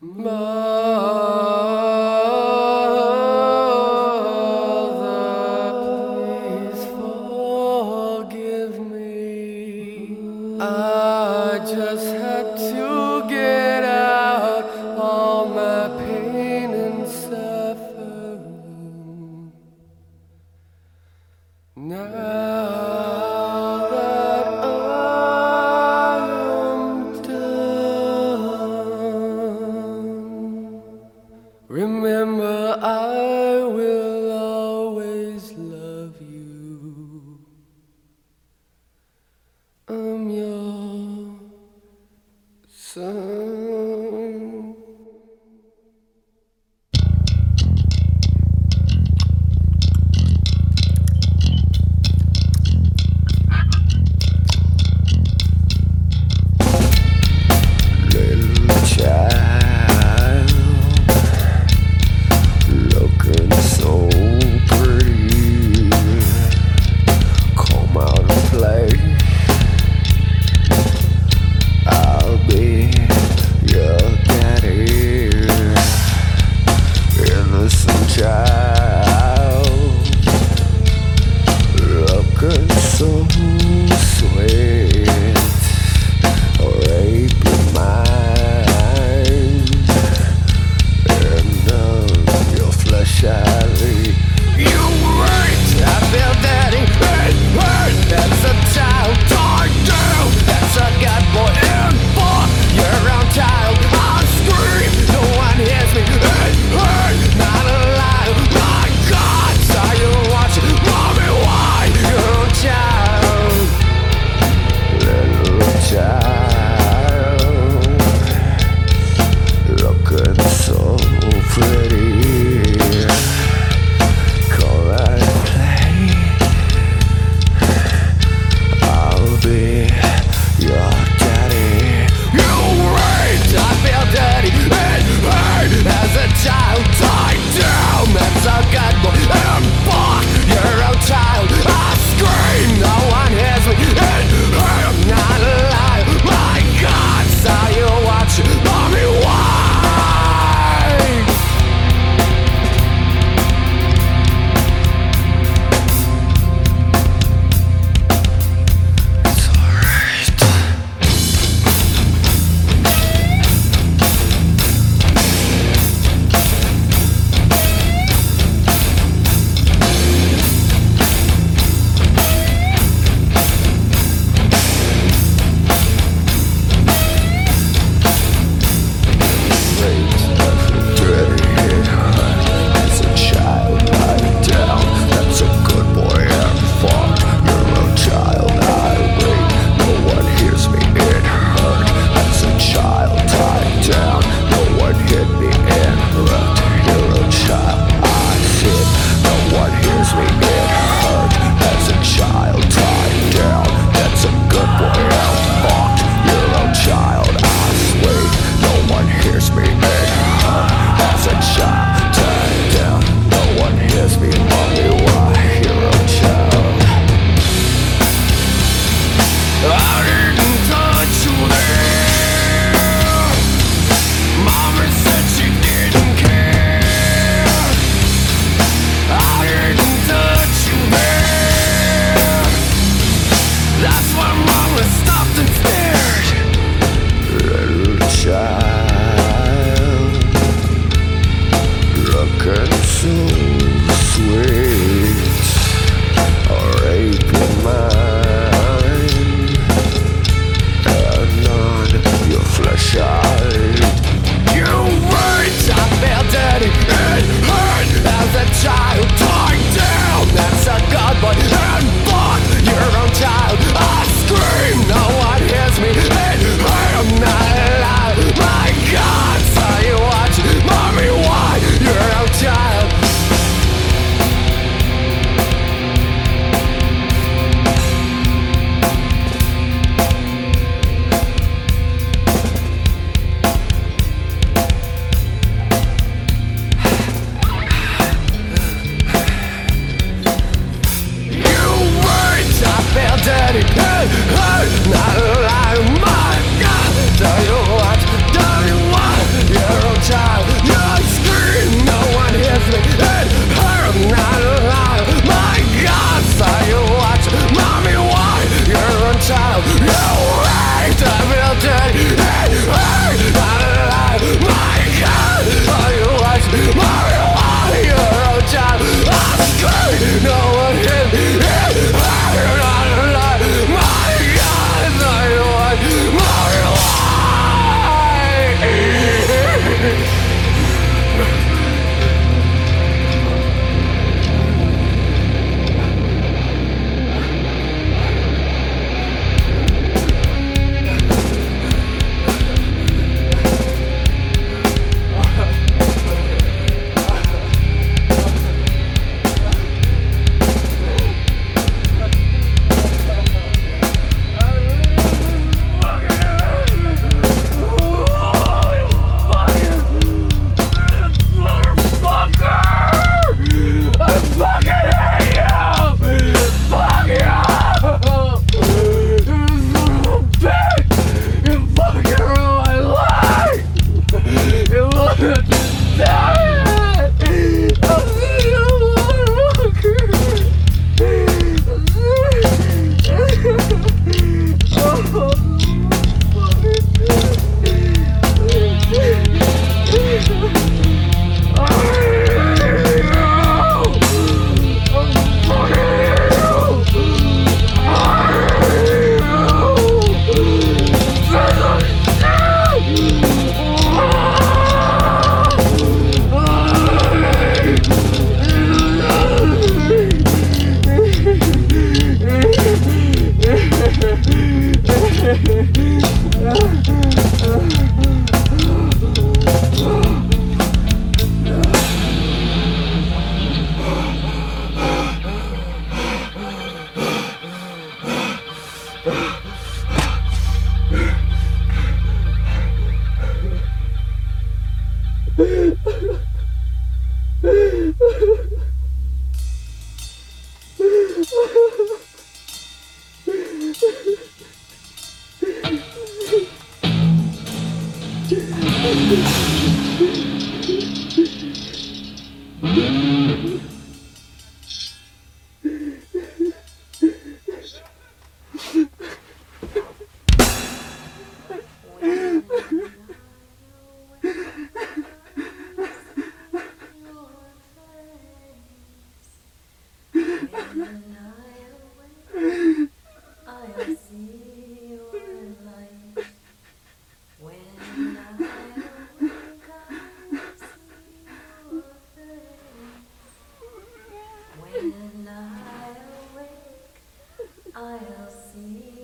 Mother, please forgive me. I just had to get out all my pain and suffering. Now any day. Ha When I awake, I'll see